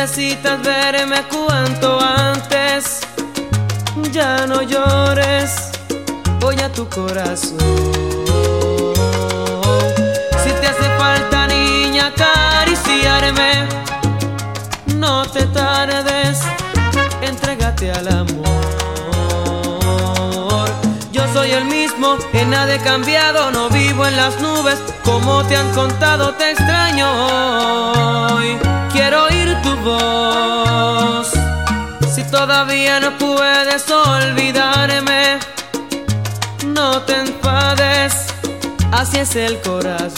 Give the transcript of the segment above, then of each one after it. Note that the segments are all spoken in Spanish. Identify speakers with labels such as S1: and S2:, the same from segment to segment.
S1: necesitas verme cuanto antes. Ya no llores, voy a tu corazón. Si te hace falta, niña, acariciarme, no te tardes, entrégate al amor. Yo soy el mismo, en nada he cambiado, no vivo en las nubes, como te han contado, te extraño. Quiero oír tu voz. Si todavía no puedes olvidarme, no te enfades, así es el corazón.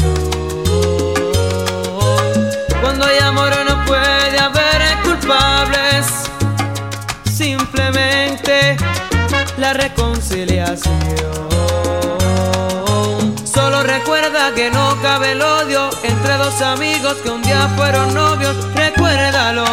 S1: Cuando hay amor no puede haber culpables, simplemente la reconciliación. Recuerda que no cabe el odio entre dos amigos que un día fueron novios. Recuérdalo,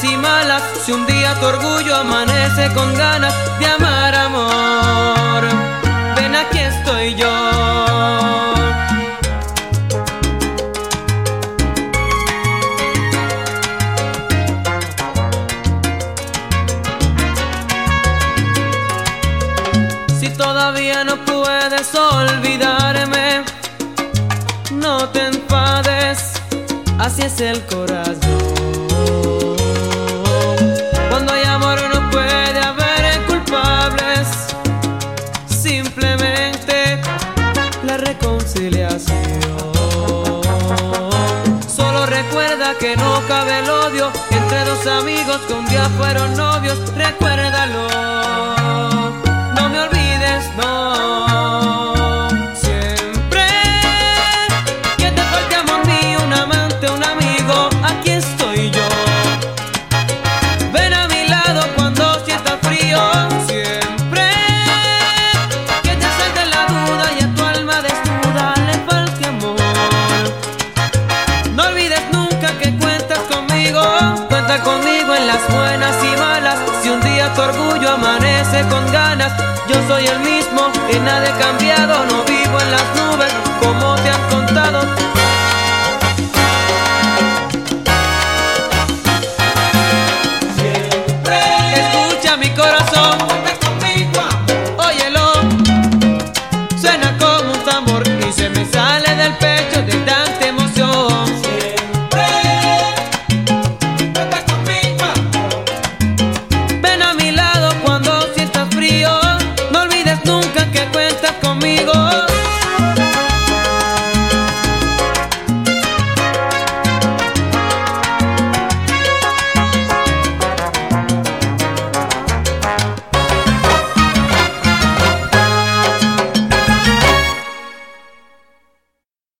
S1: Si un día tu orgullo amanece con ganas de amar amor, ven aquí estoy yo. Si todavía no puedes olvidarme, no te enfades, así es el corazón. Reconciliación. Solo recuerda que no cabe el odio entre dos amigos que un día fueron novios, recuérdalo. con ganas. Yo soy el mismo, en nada cambiado, no vivo en las nubes como te han contado.